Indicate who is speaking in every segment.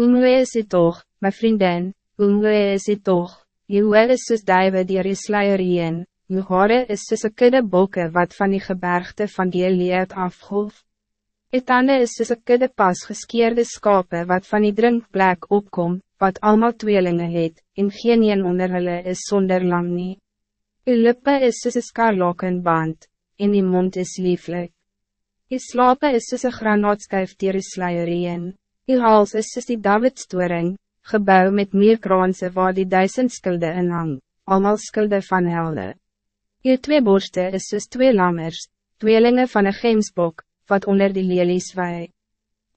Speaker 1: Mooi is het toch, mijn vriendin, mooi is het toch, je wel is soos duive dier je sluier heen, je hore is soos een kudde bokke wat van die gebergte van die leed afgolf. Je tanden is soos een kudde pas geskeerde skape wat van die drinkplek opkom, wat allemaal tweelingen het, en geen een onder hulle is zonder lang nie. Je lippe is soos een skarloken band, en die mond is lieflijk. Je slapen is soos een granaatskijf dier je sluier heen. Je hals is soos die Davidstoring, gebouw met meer kraanse waar die duisend skulde in hang, allemaal skulde van helde. Je twee borsten is soos twee lammers, tweelingen van een gemsbok, wat onder die lelies wei.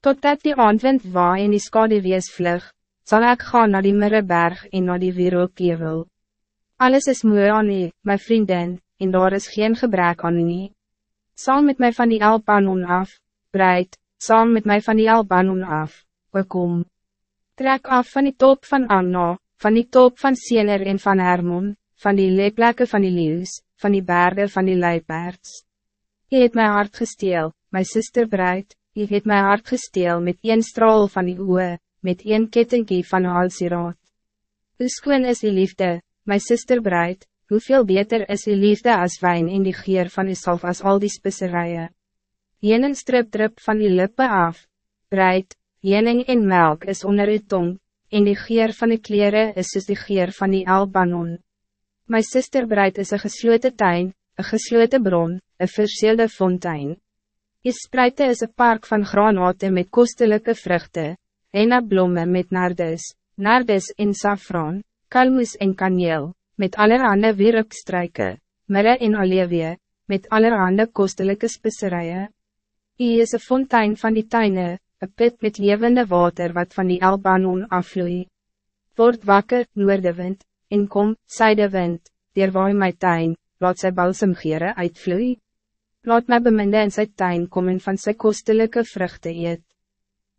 Speaker 1: Totdat die aandwind waai en die skadewees vlug, zal ik gaan naar die Mirreberg en naar die Wereldkevel. Alles is mooi aan u, my vriendin, en daar is geen gebrek aan u. Saam met mij van die Albanon af, breid, saam met mij van die Albanon af, kom. Trek af van die top van Anna, van die top van Siener en van Hermon, van die leeplekke van die leeuws, van die bergen van die luipaards. Je het mijn hart gesteel, my sister breid, je het mijn hart gesteel met een straal van die oe, met een kettingkie van halsiraad. Hoe skoon is die liefde, my sister breid, hoeveel beter is die liefde als wijn in die geer van die salf as al die spisserijen. Jening strip drip van die lippen af, breid, jening en melk is onder uw tong, en die geer van die kleren is soos die geer van die albanon. My sister breid is een gesloten tuin, een gesloten bron, een verseelde fontein. Je spruite is een park van granaten met kostelijke vruchten, henna bloemen met nardes, nardes en saffron, kalmoes en kaneel, met allerhande wierukstruike, mirre en olivie, met allerhande kostelijke specerijen. Je is een fontein van die tuinen, een put met levende water wat van die Albanon afvloei. Word wakker, noordewind, en kom, zijdewind, dierwaai my tuin, laat sy balsemgere uitvloei. Laat my beminde in sy tuin kom en van sy kostelijke vruchten eet.